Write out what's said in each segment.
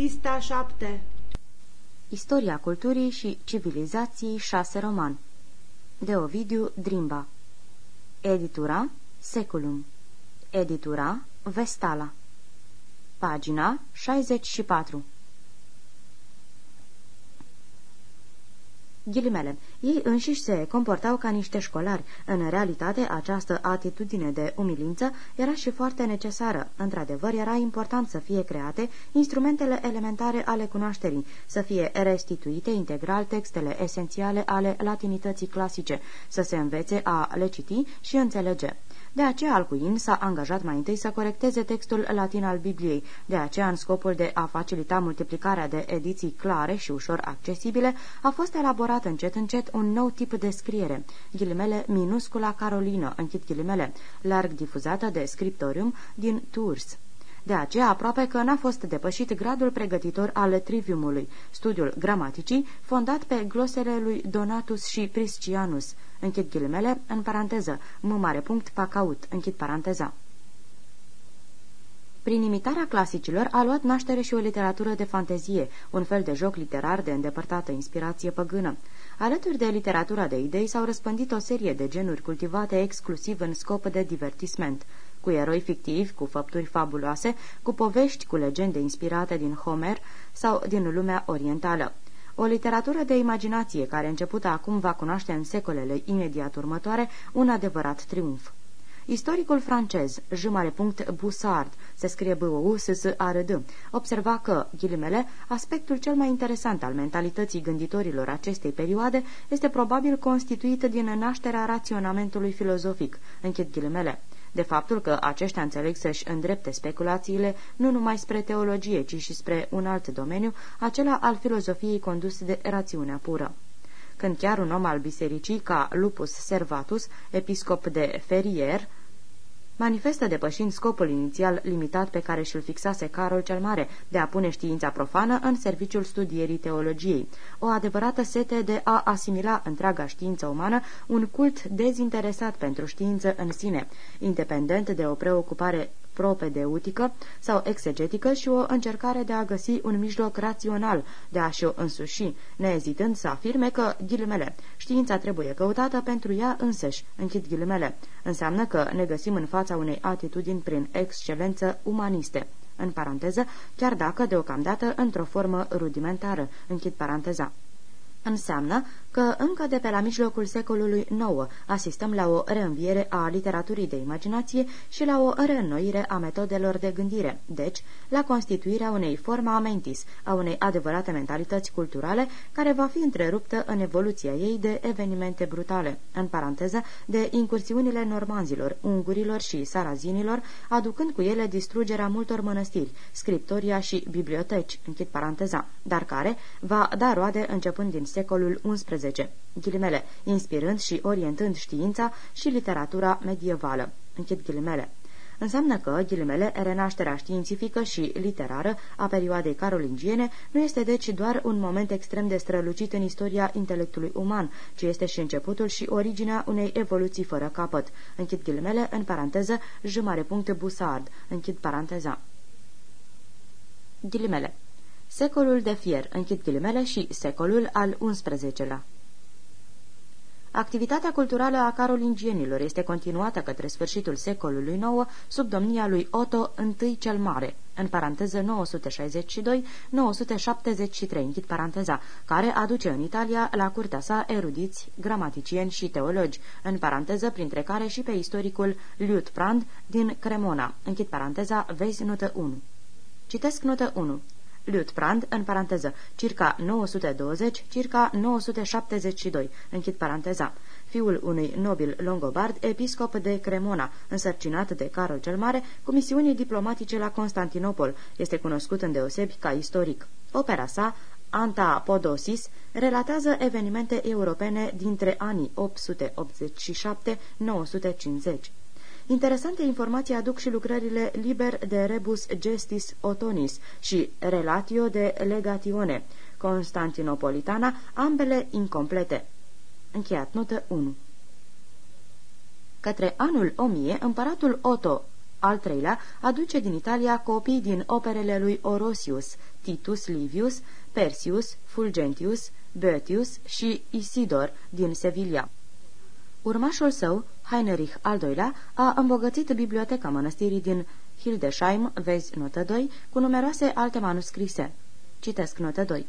Pista 7 Istoria culturii și civilizației 6 roman. De Ovidiu Drimba. Editura Seculum. Editura Vestala. Pagina 64 Ghilimele. Ei înșiși se comportau ca niște școlari. În realitate, această atitudine de umilință era și foarte necesară. Într-adevăr, era important să fie create instrumentele elementare ale cunoașterii, să fie restituite integral textele esențiale ale latinității clasice, să se învețe a le citi și înțelege. De aceea Alcuin s-a angajat mai întâi să corecteze textul latin al Bibliei. De aceea, în scopul de a facilita multiplicarea de ediții clare și ușor accesibile, a fost elaborat încet încet un nou tip de scriere, ghilimele minuscula Carolină, închid ghilimele, larg difuzată de scriptorium din Tours. De aceea, aproape că n-a fost depășit gradul pregătitor al triviumului, studiul gramaticii, fondat pe glosele lui Donatus și Priscianus, închid ghilimele, în paranteză, m mare punct pacaut, închid paranteza. Prin imitarea clasicilor a luat naștere și o literatură de fantezie, un fel de joc literar de îndepărtată inspirație păgână. Alături de literatura de idei s-au răspândit o serie de genuri cultivate exclusiv în scop de divertisment, cu eroi fictivi, cu făpturi fabuloase, cu povești, cu legende inspirate din Homer sau din lumea orientală. O literatură de imaginație care începută acum va cunoaște în secolele imediat următoare un adevărat triumf. Istoricul francez, J. Bussard, se scrie b o s s a r d observa că, ghilimele, aspectul cel mai interesant al mentalității gânditorilor acestei perioade este probabil constituit din nașterea raționamentului filozofic, închid ghilimele de faptul că aceștia înțeleg să-și îndrepte speculațiile nu numai spre teologie, ci și spre un alt domeniu, acela al filozofiei condus de rațiunea pură. Când chiar un om al bisericii, ca Lupus Servatus, episcop de Ferrier, manifestă depășind scopul inițial limitat pe care și-l fixase Carol cel Mare, de a pune știința profană în serviciul studierii teologiei. O adevărată sete de a asimila întreaga știință umană, un cult dezinteresat pentru știință în sine, independent de o preocupare propedeutică sau exegetică și o încercare de a găsi un mijloc rațional de a-și o însuși, neezitând să afirme că, ghilimele, știința trebuie căutată pentru ea însăși, închid ghilimele. Înseamnă că ne găsim în fața unei atitudini prin excelență umaniste în paranteză, chiar dacă deocamdată într-o formă rudimentară, închid paranteza. Înseamnă că încă de pe la mijlocul secolului IX asistăm la o reînviere a literaturii de imaginație și la o reînnoire a metodelor de gândire, deci la constituirea unei forma mentis, a unei adevărate mentalități culturale care va fi întreruptă în evoluția ei de evenimente brutale, în paranteză, de incursiunile normanzilor, ungurilor și sarazinilor, aducând cu ele distrugerea multor mănăstiri, scriptoria și biblioteci, închid paranteza, dar care va da roade începând din secolul XI, ghilimele, inspirând și orientând știința și literatura medievală. Închid ghilimele. Înseamnă că, ghilimele, renașterea științifică și literară a perioadei carolingiene nu este deci doar un moment extrem de strălucit în istoria intelectului uman, ci este și începutul și originea unei evoluții fără capăt. Închid ghilimele, în paranteză, jumare punct Busard. Închid paranteza. Ghilimele. Secolul de fier, închid ghilimele, și secolul al XI-lea. Activitatea culturală a carolingienilor este continuată către sfârșitul secolului IX sub domnia lui Otto I cel Mare, în paranteză 962-973, închid paranteza, care aduce în Italia la curtea sa erudiți, gramaticieni și teologi, în paranteză printre care și pe istoricul Liutprand din Cremona, închid paranteza, vezi notă 1. Citesc notă 1. Liutprand, în paranteză, circa 920, circa 972, închid paranteza, fiul unui nobil longobard, episcop de Cremona, însărcinat de Carol cel Mare, cu misiuni diplomatice la Constantinopol, este cunoscut îndeosebi ca istoric. Opera sa, Anta Podosis, relatează evenimente europene dintre anii 887-950. Interesante informații aduc și lucrările Liber de Rebus Gestis Otonis și Relatio de Legatione, Constantinopolitana, ambele incomplete. Încheiat notă 1 Către anul 1000, împăratul Otto al treilea aduce din Italia copii din operele lui Orosius, Titus Livius, Persius, Fulgentius, Boetius și Isidor din Sevilla. Urmașul său, Heinrich al II-lea, a îmbogățit biblioteca mănăstirii din Hildesheim, vezi notă 2, cu numeroase alte manuscrise. Citesc notă 2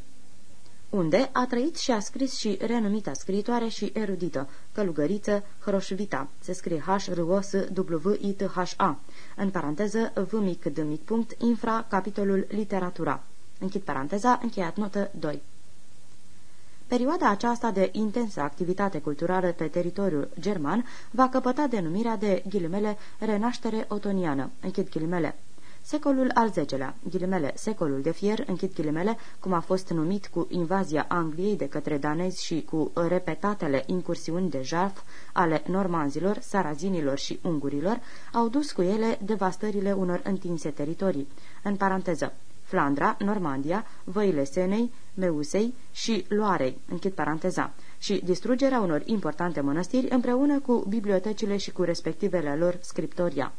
unde a trăit și a scris și renumita scriitoare și erudită, călugăriță Hroșvita, se scrie h r o s w i t h a în paranteză v mic d mic punct, infra, capitolul literatura. Închid paranteza, încheiat notă 2. Perioada aceasta de intensă activitate culturală pe teritoriul german va căpăta denumirea de ghilimele renaștere otoniană, închid ghilimele. Secolul al X-lea, ghilimele, secolul de fier, închid ghilimele, cum a fost numit cu invazia Angliei de către danezi și cu repetatele incursiuni de jaf ale normanzilor, sarazinilor și ungurilor, au dus cu ele devastările unor întinse teritorii. În paranteză, Flandra, Normandia, văile Senei, Meusei și Loarei, închid paranteza, și distrugerea unor importante mănăstiri împreună cu bibliotecile și cu respectivele lor scriptoria.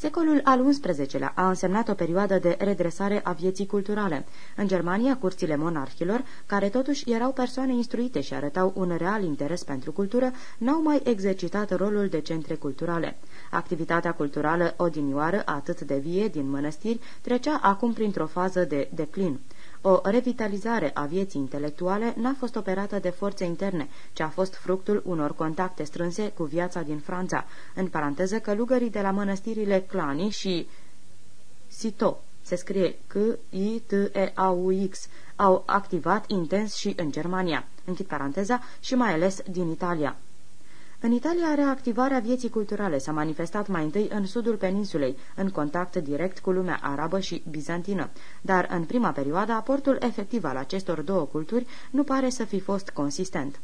Secolul al XI-lea a însemnat o perioadă de redresare a vieții culturale. În Germania, curțile monarhilor, care totuși erau persoane instruite și arătau un real interes pentru cultură, n-au mai exercitat rolul de centre culturale. Activitatea culturală odinioară, atât de vie din mănăstiri, trecea acum printr-o fază de declin. O revitalizare a vieții intelectuale n-a fost operată de forțe interne, ci a fost fructul unor contacte strânse cu viața din Franța, în paranteză călugării de la mănăstirile Clani și Sito, se scrie C-I-T-E-A-U-X, au activat intens și în Germania, închid paranteza, și mai ales din Italia. În Italia, reactivarea vieții culturale s-a manifestat mai întâi în sudul peninsulei, în contact direct cu lumea arabă și bizantină, dar în prima perioadă aportul efectiv al acestor două culturi nu pare să fi fost consistent.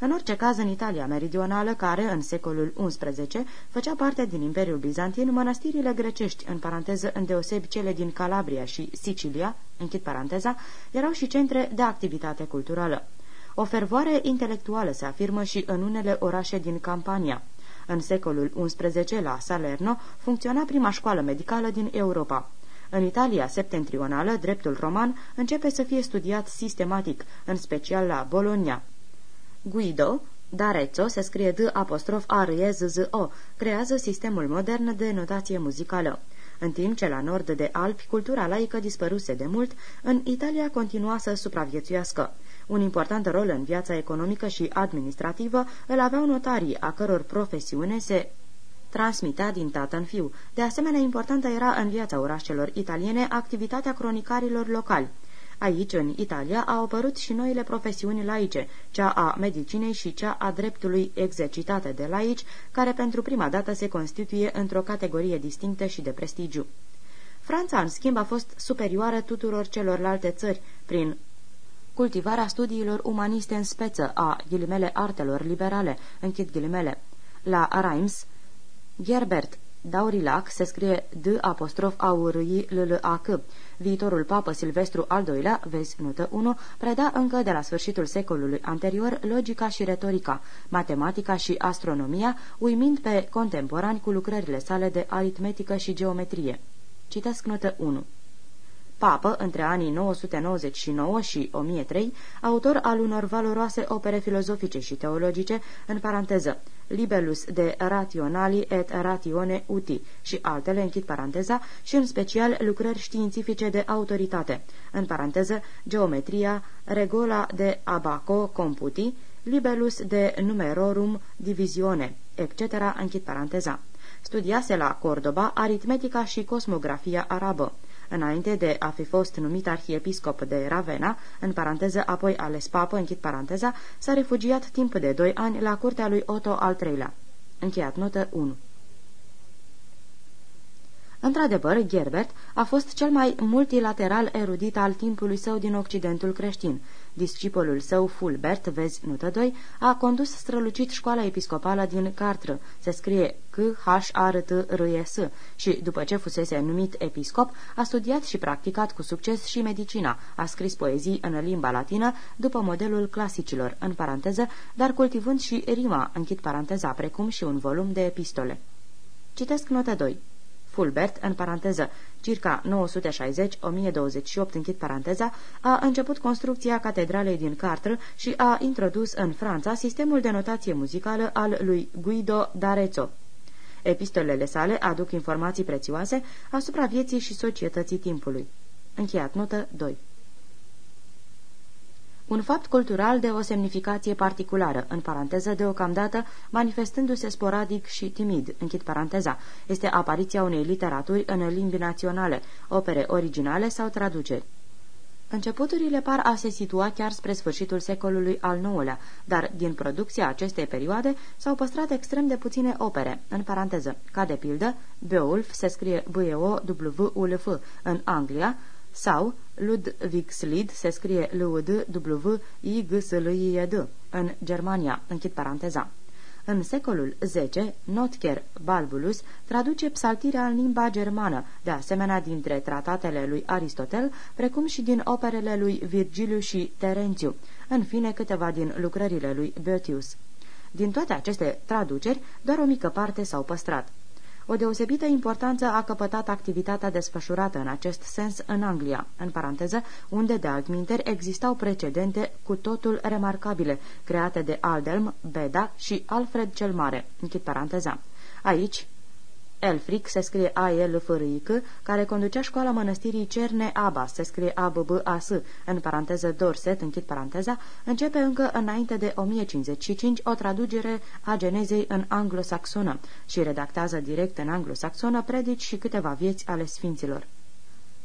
În orice caz, în Italia meridională, care, în secolul XI, făcea parte din Imperiul Bizantin, mănăstirile grecești, în paranteză îndeosebi cele din Calabria și Sicilia, închid paranteza, erau și centre de activitate culturală. O fervoare intelectuală se afirmă și în unele orașe din Campania. În secolul XI, la Salerno, funcționa prima școală medicală din Europa. În Italia septentrională, dreptul roman începe să fie studiat sistematic, în special la Bologna. Guido, D'Arezzo, se scrie D apostrof A R -E Z Z O, creează sistemul modern de notație muzicală. În timp ce la nord de Alpi cultura laică dispăruse de mult, în Italia continua să supraviețuiască. Un important rol în viața economică și administrativă îl aveau notarii, a căror profesiune se transmitea din tată în fiu. De asemenea, importantă era în viața orașelor italiene activitatea cronicarilor locali. Aici, în Italia, au apărut și noile profesiuni laice, cea a medicinei și cea a dreptului exercitate de laici, care pentru prima dată se constituie într-o categorie distinctă și de prestigiu. Franța, în schimb, a fost superioară tuturor celorlalte țări, prin cultivarea studiilor umaniste în speță a ghilimele artelor liberale, închid ghilimele. La Reims, Gerbert Daurilac se scrie D apostrof aurii l l a c Viitorul papă Silvestru al II-lea, vezi notă 1, preda încă de la sfârșitul secolului anterior logica și retorica, matematica și astronomia, uimind pe contemporani cu lucrările sale de aritmetică și geometrie. Citesc notă 1 papă între anii 999 și 1003, autor al unor valoroase opere filozofice și teologice, în paranteză, Libellus de Rationali et Ratione Uti și altele, închid paranteza, și în special lucrări științifice de autoritate, în paranteză, Geometria, Regola de Abaco Computi, Libellus de Numerorum Divisione, etc., închid paranteza. Studiase la Cordoba aritmetica și cosmografia arabă. Înainte de a fi fost numit arhiepiscop de Ravenna, în paranteză apoi ales papă, închid paranteza, s-a refugiat timp de doi ani la curtea lui Otto al III-lea. Încheiat notă 1 Într-adevăr, Gerbert a fost cel mai multilateral erudit al timpului său din Occidentul creștin. Discipolul său, Fulbert, vezi notă 2, a condus strălucit școala episcopală din Cartră, se scrie c h a r t r e s și, după ce fusese numit episcop, a studiat și practicat cu succes și medicina, a scris poezii în limba latină, după modelul clasicilor, în paranteză, dar cultivând și rima, închid paranteza, precum și un volum de epistole. Citesc notă 2. Fulbert, în paranteză, circa 960-1028, închid paranteza, a început construcția catedralei din Cartre și a introdus în Franța sistemul de notație muzicală al lui Guido d'Arezzo. Epistolele sale aduc informații prețioase asupra vieții și societății timpului. Încheiat notă 2 un fapt cultural de o semnificație particulară, în paranteză deocamdată manifestându-se sporadic și timid, închid paranteza, este apariția unei literaturi în limbi naționale, opere originale sau traduceri. Începuturile par a se situa chiar spre sfârșitul secolului al IX-lea, dar din producția acestei perioade s-au păstrat extrem de puține opere, în paranteză, ca de pildă, Beowulf se scrie b e o w u l f în Anglia, sau Ludwigslid se scrie l u d w i g s l i e d în Germania, închid paranteza. În secolul X, Notker Balbulus traduce psaltirea în limba germană, de asemenea dintre tratatele lui Aristotel, precum și din operele lui Virgiliu și Terențiu, în fine câteva din lucrările lui Boetius. Din toate aceste traduceri, doar o mică parte s-au păstrat. O deosebită importanță a căpătat activitatea desfășurată în acest sens în Anglia, în paranteză, unde de altminteri existau precedente cu totul remarcabile, create de Aldelm, Beda și Alfred cel Mare. Închid paranteza. Aici, Elfric se scrie a l f r i c care conducea școala mănăstirii Cerne Abas, se scrie a b b a s în paranteză Dorset, închid paranteza, începe încă înainte de 1055 o traducere a genezei în anglosaxonă și redactează direct în anglosaxonă predici și câteva vieți ale sfinților.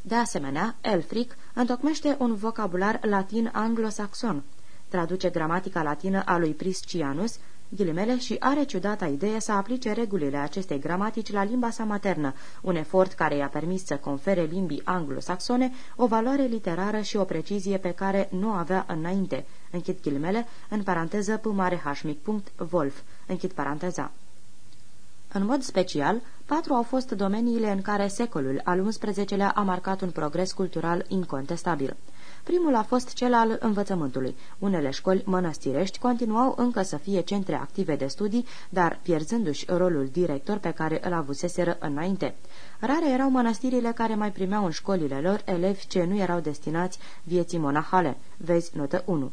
De asemenea, Elfric întocmește un vocabular latin anglosaxon, traduce gramatica latină a lui Priscianus, ghilimele, și are ciudata idee să aplice regulile acestei gramatici la limba sa maternă, un efort care i-a permis să confere limbii anglosaxone o valoare literară și o precizie pe care nu avea înainte. Închid ghilimele, în paranteză p mare h mic punct, Wolf. Închid paranteza. În mod special, patru au fost domeniile în care secolul al XI-lea a marcat un progres cultural incontestabil. Primul a fost cel al învățământului. Unele școli mănăstirești continuau încă să fie centre active de studii, dar pierzându-și rolul director pe care îl avuseseră înainte. Rare erau mănăstirile care mai primeau în școlile lor elevi ce nu erau destinați vieții monahale. Vezi notă 1.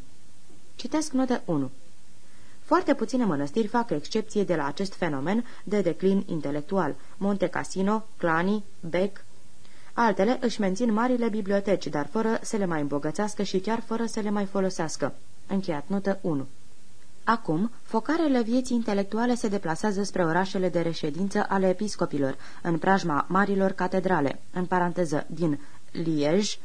Citesc notă 1. Foarte puține mănăstiri fac excepție de la acest fenomen de declin intelectual. Monte Cassino, Clani, Bec, Altele își mențin marile biblioteci, dar fără să le mai îmbogățească și chiar fără să le mai folosească. Încheiat notă 1 Acum, focarele vieții intelectuale se deplasează spre orașele de reședință ale episcopilor, în preajma marilor catedrale, în paranteză din Liege,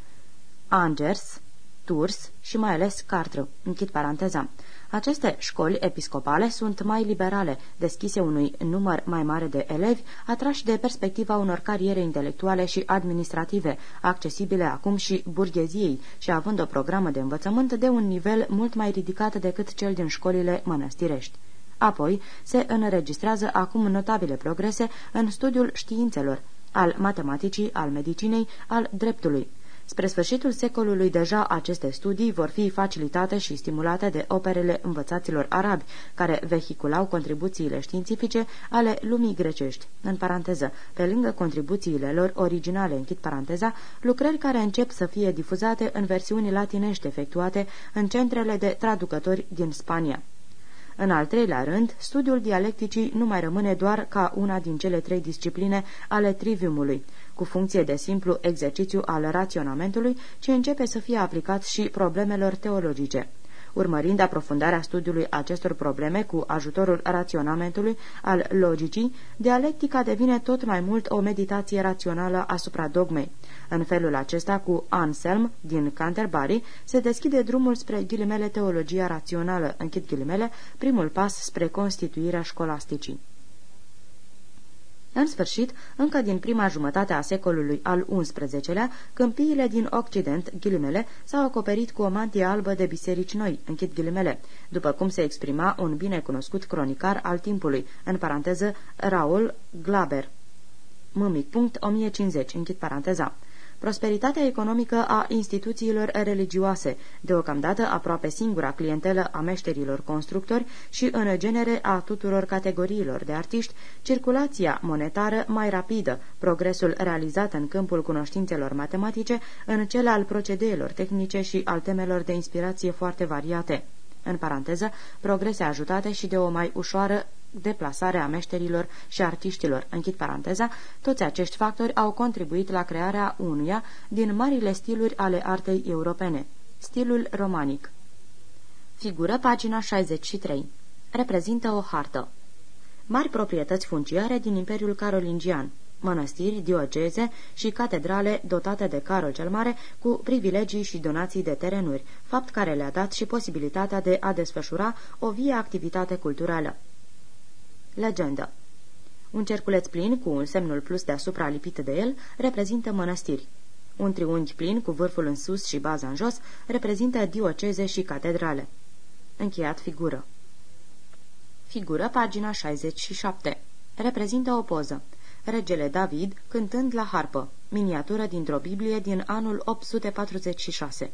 Angers, Tours și mai ales Cartre, închid paranteza. Aceste școli episcopale sunt mai liberale, deschise unui număr mai mare de elevi, atrași de perspectiva unor cariere intelectuale și administrative, accesibile acum și burgheziei și având o programă de învățământ de un nivel mult mai ridicat decât cel din școlile mănăstirești. Apoi se înregistrează acum notabile progrese în studiul științelor, al matematicii, al medicinei, al dreptului. Spre sfârșitul secolului deja aceste studii vor fi facilitate și stimulate de operele învățaților arabi, care vehiculau contribuțiile științifice ale lumii grecești. În paranteză, pe lângă contribuțiile lor originale, închid paranteza, lucrări care încep să fie difuzate în versiuni latinești efectuate în centrele de traducători din Spania. În al treilea rând, studiul dialecticii nu mai rămâne doar ca una din cele trei discipline ale triviumului, cu funcție de simplu exercițiu al raționamentului, ci începe să fie aplicat și problemelor teologice. Urmărind aprofundarea studiului acestor probleme cu ajutorul raționamentului al logicii, dialectica devine tot mai mult o meditație rațională asupra dogmei. În felul acesta, cu Anselm din Canterbury, se deschide drumul spre ghilimele teologia rațională, închid ghilimele, primul pas spre constituirea școlasticii. În sfârșit, încă din prima jumătate a secolului al XI-lea, câmpiile din Occident, ghilimele, s-au acoperit cu o mantie albă de biserici noi, închid ghilimele, după cum se exprima un bine cunoscut cronicar al timpului, în paranteză Raul Glaber. Mâmic. Punct 1050, închid paranteza. Prosperitatea economică a instituțiilor religioase, deocamdată aproape singura clientelă a meșterilor constructori și în genere a tuturor categoriilor de artiști, circulația monetară mai rapidă, progresul realizat în câmpul cunoștințelor matematice, în cel al procedeelor tehnice și al temelor de inspirație foarte variate în paranteză, progrese ajutate și de o mai ușoară deplasare a meșterilor și artiștilor, închid paranteza, toți acești factori au contribuit la crearea unuia din marile stiluri ale artei europene, stilul romanic. Figură pagina 63. Reprezintă o hartă. Mari proprietăți funciare din Imperiul Carolingian, mănăstiri, dioceze și catedrale dotate de Carol cel Mare cu privilegii și donații de terenuri, fapt care le-a dat și posibilitatea de a desfășura o vie activitate culturală. Legendă Un cerculeț plin, cu un semnul plus deasupra lipit de el, reprezintă mănăstiri. Un triunghi plin, cu vârful în sus și baza în jos, reprezintă dioceze și catedrale. Încheiat figură. Figură, pagina 67. Reprezintă o poză. Regele David cântând la harpă. Miniatură dintr-o Biblie din anul 846.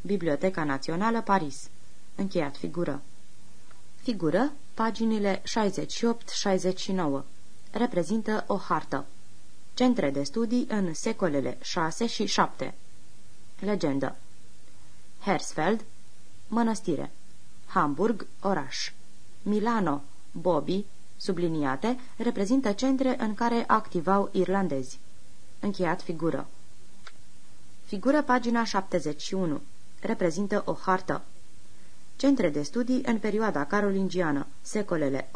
Biblioteca Națională, Paris. Încheiat figură. Figură, paginile 68-69. Reprezintă o hartă. Centre de studii în secolele 6 și 7. Legendă. Hersfeld, mănăstire. Hamburg, oraș. Milano, Bobby, subliniate, reprezintă centre în care activau irlandezi. Încheiat figură. Figură pagina 71. Reprezintă o hartă. Centre de studii în perioada carolingiană, secolele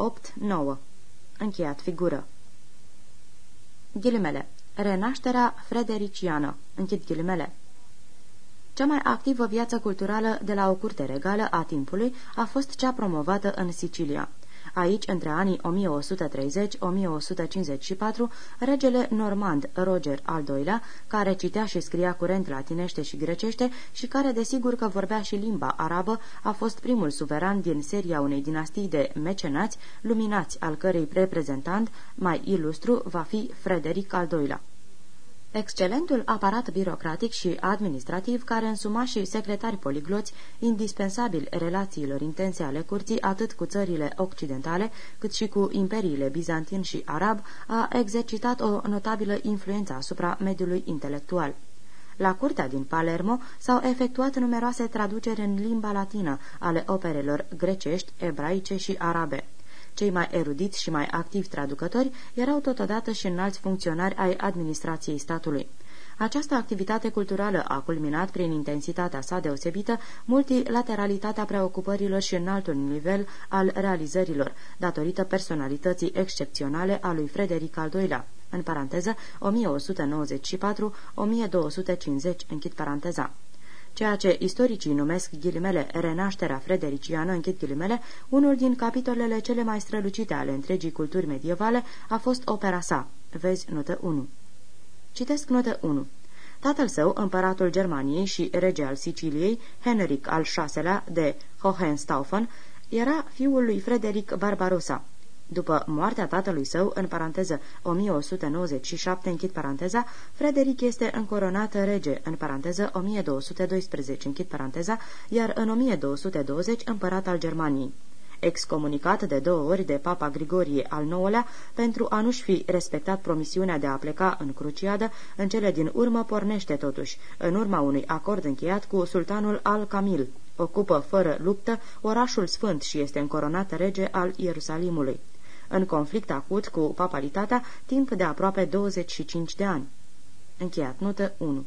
8-9. Încheiat figură. Ghilimele. Renașterea fredericiană. Închid ghilimele. Cea mai activă viață culturală de la o curte regală a timpului a fost cea promovată în Sicilia. Aici, între anii 1130-1154, regele normand Roger al II-lea, care citea și scria curent latinește și grecește și care, desigur că vorbea și limba arabă, a fost primul suveran din seria unei dinastii de mecenați, luminați, al cărei reprezentant, mai ilustru, va fi Frederic al II-lea. Excelentul aparat birocratic și administrativ care însuma și secretari poligloți, indispensabil relațiilor intense ale curții atât cu țările occidentale cât și cu imperiile bizantin și arab, a exercitat o notabilă influență asupra mediului intelectual. La curtea din Palermo s-au efectuat numeroase traduceri în limba latină ale operelor grecești, ebraice și arabe. Cei mai erudiți și mai activi traducători erau totodată și înalți funcționari ai administrației statului. Această activitate culturală a culminat prin intensitatea sa deosebită, multilateralitatea preocupărilor și înaltul nivel al realizărilor, datorită personalității excepționale a lui Frederic al II-lea, în paranteză 1194-1250, închid paranteza ceea ce istoricii numesc ghilimele renașterea fredericiană, închid ghilimele, unul din capitolele cele mai strălucite ale întregii culturi medievale a fost opera sa. Vezi notă 1. Citesc notă 1. Tatăl său, împăratul Germaniei și rege al Siciliei, Henric al VI-lea de Hohenstaufen, era fiul lui Frederic Barbarossa. După moartea tatălui său, în paranteză 1197, închid paranteza, Frederic este încoronat rege, în paranteză 1212, închid paranteza, iar în 1220 împărat al Germaniei excomunicat de două ori de papa Grigorie al IX-lea pentru a nu-și fi respectat promisiunea de a pleca în cruciadă, în cele din urmă pornește totuși, în urma unui acord încheiat cu sultanul al-Camil. Ocupă fără luptă orașul sfânt și este încoronat rege al Ierusalimului în conflict acut cu papalitatea timp de aproape 25 de ani. Încheiat notă 1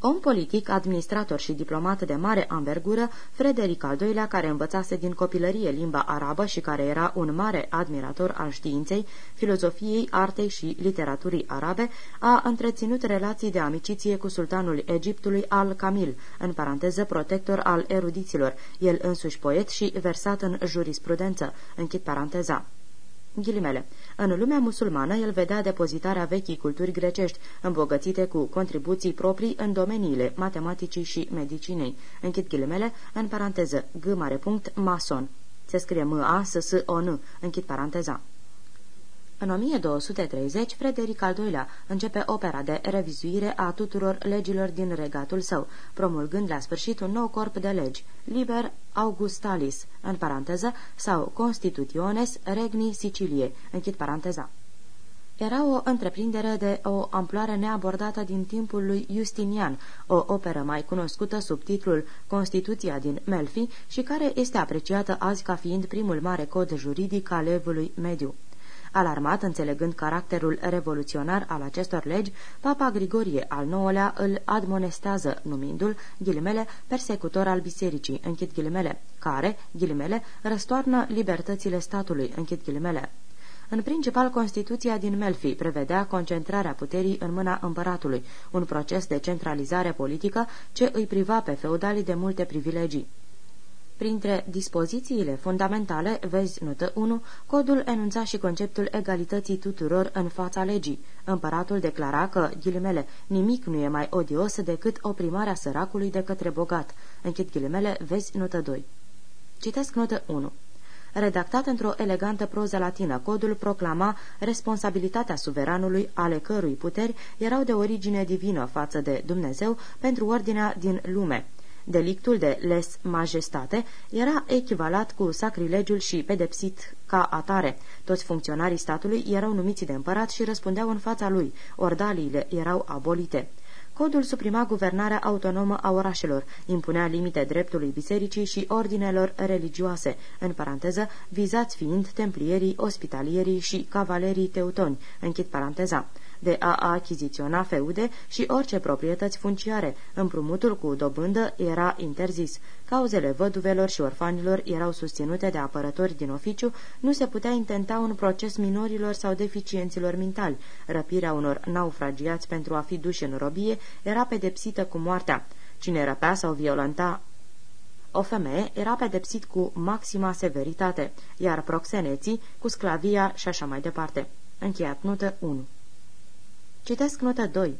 Om politic, administrator și diplomat de mare anvergură, Frederic al II-lea, care învățase din copilărie limba arabă și care era un mare admirator al științei, filozofiei, artei și literaturii arabe, a întreținut relații de amiciție cu sultanul Egiptului al Camil, în paranteză protector al erudiților, el însuși poet și versat în jurisprudență, închid paranteza. Ghilimele. În lumea musulmană, el vedea depozitarea vechii culturi grecești, îmbogățite cu contribuții proprii în domeniile matematicii și medicinei. Închid ghilimele, în paranteză, g mare punct, mason. Se scrie M-A-S-S-O-N, închid paranteza. În 1230, Frederic al II-lea începe opera de revizuire a tuturor legilor din regatul său, promulgând la sfârșit un nou corp de legi, Liber Augustalis, în paranteză, sau Constitutiones Regni Sicilie, închid paranteza. Era o întreprindere de o amploare neabordată din timpul lui Justinian, o operă mai cunoscută sub titlul Constituția din Melfi și care este apreciată azi ca fiind primul mare cod juridic al evului mediu. Alarmat, înțelegând caracterul revoluționar al acestor legi, Papa Grigorie al IX-lea îl admonestează, numindu-l, ghilimele, persecutor al bisericii, închid ghilimele, care, ghilimele, răstoarnă libertățile statului, închid ghilimele. În principal, Constituția din Melfi prevedea concentrarea puterii în mâna împăratului, un proces de centralizare politică ce îi priva pe feudalii de multe privilegii. Printre dispozițiile fundamentale, vezi notă 1, codul enunța și conceptul egalității tuturor în fața legii. Împăratul declara că, ghilimele, nimic nu e mai odios decât oprimarea săracului de către bogat. Închid ghilimele, vezi notă 2. Citesc notă 1. Redactat într-o elegantă proză latină, codul proclama responsabilitatea suveranului, ale cărui puteri erau de origine divină față de Dumnezeu pentru ordinea din lume. Delictul de les majestate era echivalat cu sacrilegiul și pedepsit ca atare. Toți funcționarii statului erau numiți de împărat și răspundeau în fața lui. Ordaliile erau abolite. Codul suprima guvernarea autonomă a orașelor, impunea limite dreptului bisericii și ordinelor religioase, în paranteză, vizați fiind templierii, ospitalierii și cavalerii teutoni, închid paranteza de a achiziționa feude și orice proprietăți funciare. Împrumutul cu dobândă era interzis. Cauzele văduvelor și orfanilor erau susținute de apărători din oficiu, nu se putea intenta un proces minorilor sau deficienților mentali. Răpirea unor naufragiați pentru a fi duși în robie era pedepsită cu moartea. Cine răpea sau violenta o femeie era pedepsit cu maxima severitate, iar proxeneții cu sclavia și așa mai departe. Încheiat notă 1 Citesc notă 2.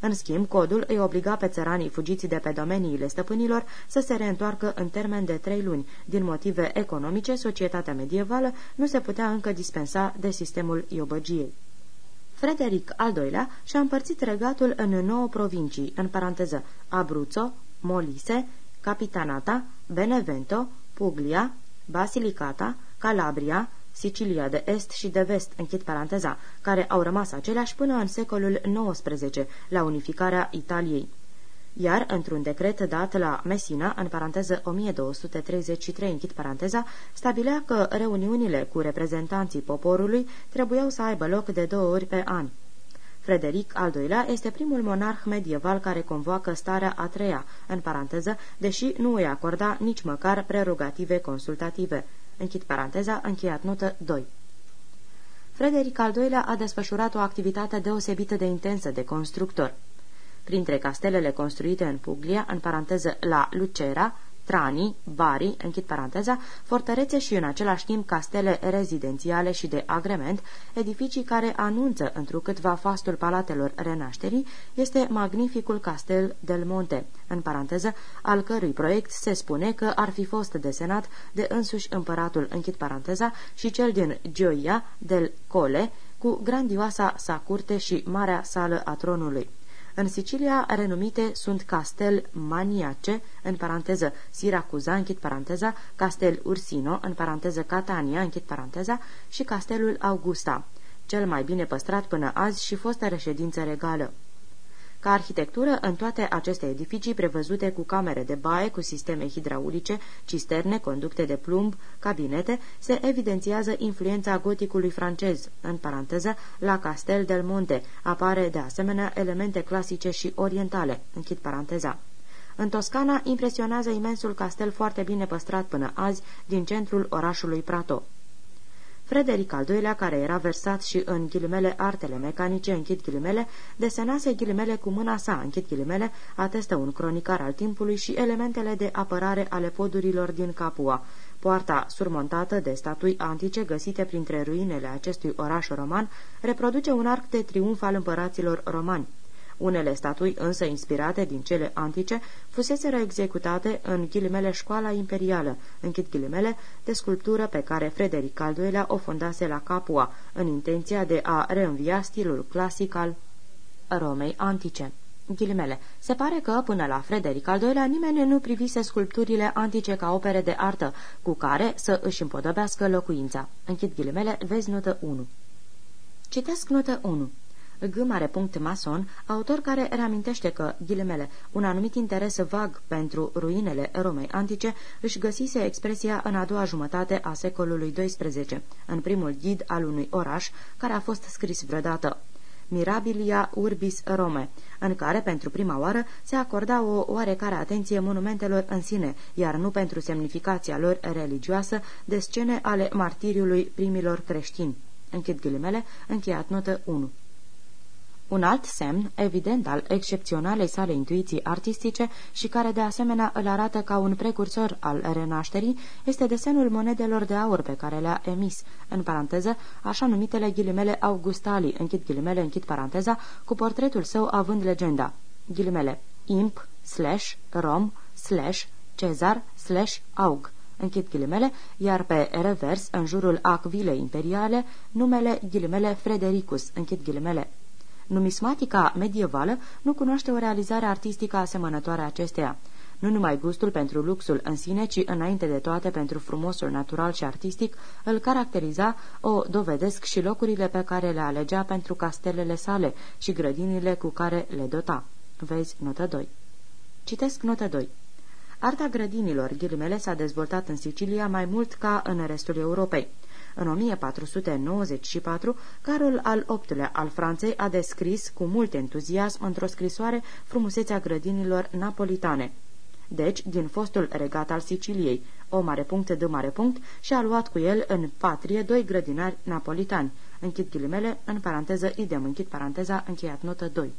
În schimb, codul îi obliga pe țăranii fugiți de pe domeniile stăpânilor să se reîntoarcă în termen de trei luni. Din motive economice, societatea medievală nu se putea încă dispensa de sistemul iobăgiei. Frederic al II-lea și-a împărțit regatul în nouă provincii, în paranteză Abruzzo, Molise, Capitanata, Benevento, Puglia, Basilicata, Calabria, Sicilia de Est și de Vest, închid paranteza, care au rămas aceleași până în secolul XIX, la unificarea Italiei. Iar, într-un decret dat la Messina, în paranteză 1233, închid paranteza, stabilea că reuniunile cu reprezentanții poporului trebuiau să aibă loc de două ori pe an. Frederic al II-lea este primul monarh medieval care convoacă starea a treia, în paranteză, deși nu îi acorda nici măcar prerogative consultative. Închid paranteza, încheiat notă 2. Frederic al II-lea a desfășurat o activitate deosebită de intensă de constructor. Printre castelele construite în Puglia, în paranteză la Lucera, Trani, Bari, închid paranteza, fortărețe și în același timp castele rezidențiale și de agrement, edificii care anunță întrucâtva fastul palatelor renașterii, este magnificul castel del Monte, în paranteză, al cărui proiect se spune că ar fi fost desenat de însuși împăratul, închid paranteza, și cel din Gioia del Cole, cu grandioasa sa curte și marea sală a tronului. În Sicilia, renumite sunt Castel Maniace, în paranteză Siracuza, închid paranteza, Castel Ursino, în paranteză Catania, închid paranteza, și Castelul Augusta, cel mai bine păstrat până azi și fostă reședință regală. Ca arhitectură, în toate aceste edificii prevăzute cu camere de baie, cu sisteme hidraulice, cisterne, conducte de plumb, cabinete, se evidențiază influența goticului francez. În paranteză, la Castel del Monte apare de asemenea elemente clasice și orientale. Închid paranteza. În Toscana impresionează imensul castel foarte bine păstrat până azi din centrul orașului Prato. Frederic al II-lea, care era versat și în ghilimele artele mecanice, închid ghilimele, desenase ghilimele cu mâna sa, închid ghilimele, atestă un cronicar al timpului și elementele de apărare ale podurilor din Capua. Poarta surmontată de statui antice găsite printre ruinele acestui oraș roman reproduce un arc de triumf al împăraților romani. Unele statui, însă inspirate din cele antice, fuseseră executate în ghilimele școala imperială, închid ghilimele, de sculptură pe care Frederic al II-lea o fondase la Capua, în intenția de a reînvia stilul clasic al Romei antice. Ghilimele. Se pare că, până la Frederic al II-lea, nimeni nu privise sculpturile antice ca opere de artă, cu care să își împodobească locuința. Închid ghilimele, vezi notă 1. Citesc notă 1. G. Mason, autor care reamintește că, ghilimele, un anumit interes vag pentru ruinele Romei antice își găsise expresia în a doua jumătate a secolului XII, în primul ghid al unui oraș care a fost scris vreodată. Mirabilia Urbis Rome, în care, pentru prima oară, se acorda o oarecare atenție monumentelor în sine, iar nu pentru semnificația lor religioasă de scene ale martiriului primilor creștini. Închid ghilimele, încheiat notă 1. Un alt semn, evident al excepționalei sale intuiții artistice și care de asemenea îl arată ca un precursor al renașterii, este desenul monedelor de aur pe care le-a emis, în paranteză, așa numitele ghilimele Augustali, închid ghilimele, închid paranteza, cu portretul său având legenda, ghilimele, imp, slash, rom, slash, cezar, slash, aug, închid ghilimele, iar pe revers, în jurul acvilei imperiale, numele ghilimele Fredericus, închid ghilimele, Numismatica medievală nu cunoaște o realizare artistică asemănătoare acesteia. Nu numai gustul pentru luxul în sine, ci înainte de toate pentru frumosul natural și artistic, îl caracteriza, o dovedesc și locurile pe care le alegea pentru castelele sale și grădinile cu care le dota. Vezi notă 2. Citesc notă 2. Arta grădinilor, ghilimele, s-a dezvoltat în Sicilia mai mult ca în restul Europei. În 1494, Carol al VIII-lea al Franței a descris cu mult entuziasm într-o scrisoare frumusețea grădinilor napolitane. Deci, din fostul regat al Siciliei, o mare punct de mare punct, și a luat cu el în patrie doi grădinari napolitani. Închid ghilimele, în paranteză idem, închid paranteza, încheiat notă 2.